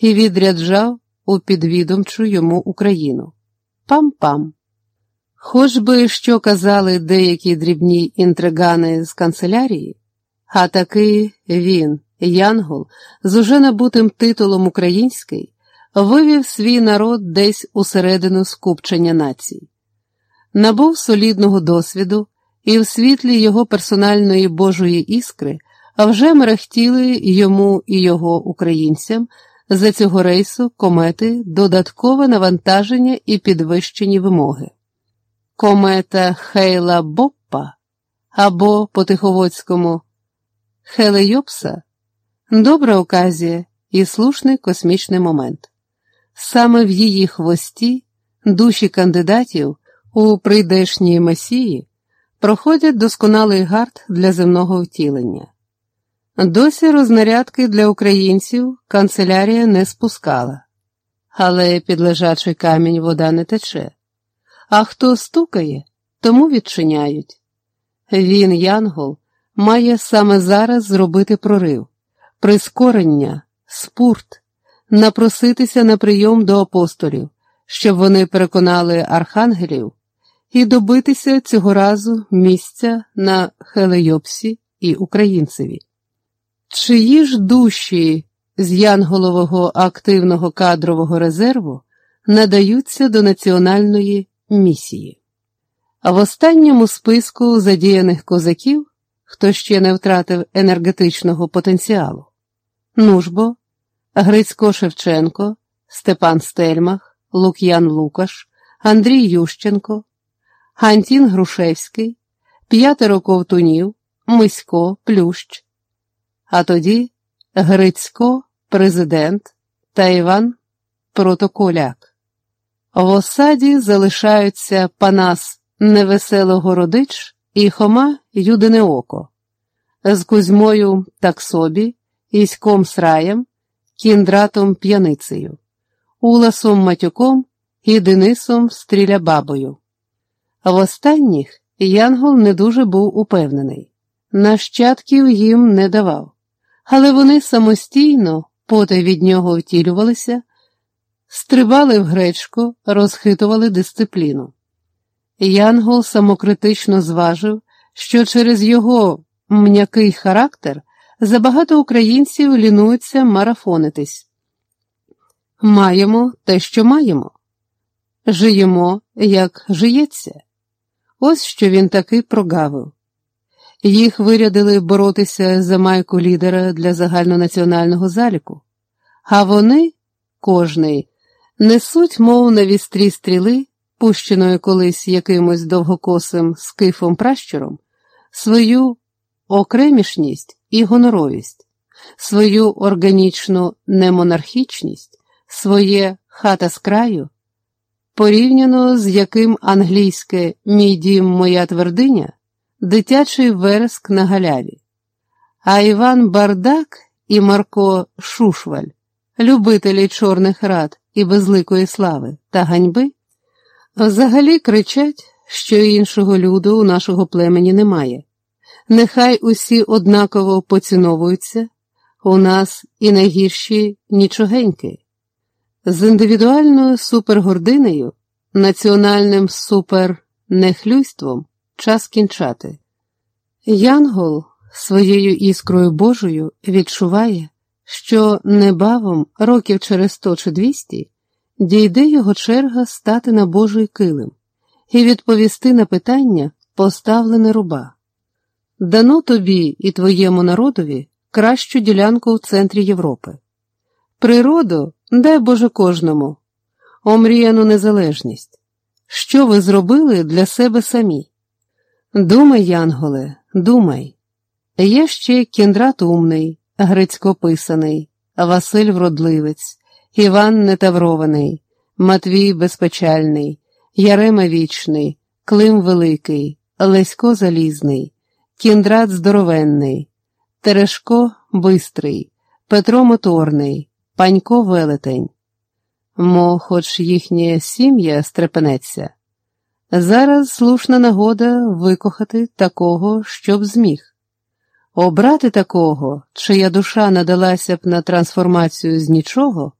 і відряджав у підвідомчу йому Україну. Пам-пам. Хоч би що казали деякі дрібні інтригани з канцелярії, а таки він, Янгол, з уже набутим титулом український, вивів свій народ десь усередину скупчення націй, набув солідного досвіду і в світлі його персональної Божої іскри вже мерехтіли йому і його українцям за цього рейсу комети додаткове навантаження і підвищені вимоги. Комета Хейла Боппа або по Тиховодському Хелейопса добра оказія і слушний космічний момент. Саме в її хвості душі кандидатів у прийдешній месії проходять досконалий гард для земного втілення. Досі рознарядки для українців канцелярія не спускала, але під лежачий камінь вода не тече, а хто стукає, тому відчиняють. Він, Янгол, має саме зараз зробити прорив, прискорення, спурт, напроситися на прийом до апостолів, щоб вони переконали архангелів. І добитися цього разу місця на Хелейопсі і українцеві. Чиї ж душі з янголового активного кадрового резерву надаються до національної місії? А в останньому списку задіяних козаків, хто ще не втратив енергетичного потенціалу, Нужбо, Грицько Шевченко, Степан Стельмах, Лук'ян Лукаш, Андрій Ющенко, Гантін Грушевський, П'ятеро Ковтунів, Мисько, Плющ а тоді Грицько, президент та Іван Протоколяк. В осаді залишаються Панас Невеселого Родич і Хома Юдине Око, з Кузьмою Таксобі, Іськом Сраєм, Кіндратом П'яницею, Уласом Матюком і Денисом Стрілябабою. В останніх Янгол не дуже був упевнений, нащадків їм не давав але вони самостійно, потай від нього втілювалися, стрибали в гречку, розхитували дисципліну. Янгол самокритично зважив, що через його м'який характер забагато українців лінуються марафонитись. Маємо те, що маємо, жиємо, як жиється. Ось що він таки прогавив. Їх вирядили боротися за майку лідера для загальнонаціонального заліку, а вони, кожний, несуть, мов на вістрі стріли, пущеною колись якимось довгокосим скифом пращуром, свою окремішність і гоноровість, свою органічну немонархічність, своє хата з краю, порівняно з яким англійське мій дім, моя твердиня дитячий вереск на галяві. А Іван Бардак і Марко Шушваль, любителі чорних рад і безликої слави та ганьби, взагалі кричать, що іншого люду у нашого племені немає. Нехай усі однаково поціновуються, у нас і найгірші нічогеньки. З індивідуальною супергординею, національним супернехлюйством час кінчати. Янгол своєю іскрою Божою відчуває, що небавом, років через сто чи двісті, дійде його черга стати на Божий килим і відповісти на питання, поставлене руба. Дано тобі і твоєму народові кращу ділянку в центрі Європи. Природу дай Боже кожному, омріяну незалежність. Що ви зробили для себе самі? Думай, Янголе, думай. Є ще кіндрат умний, Грицько писаний, Василь Вродливець, Іван Нетаврований, Матвій Безпечальний, Ярема Вічний, Клим Великий, Лесько Залізний, Кіндрат Здоровенний, Терешко Бистрий, Петро Моторний, Панько Велетень. Мо, хоч їхнє сім'я стрепенеться. Зараз слушна нагода викохати такого, щоб зміг. Обрати такого, чия душа надалася б на трансформацію з нічого,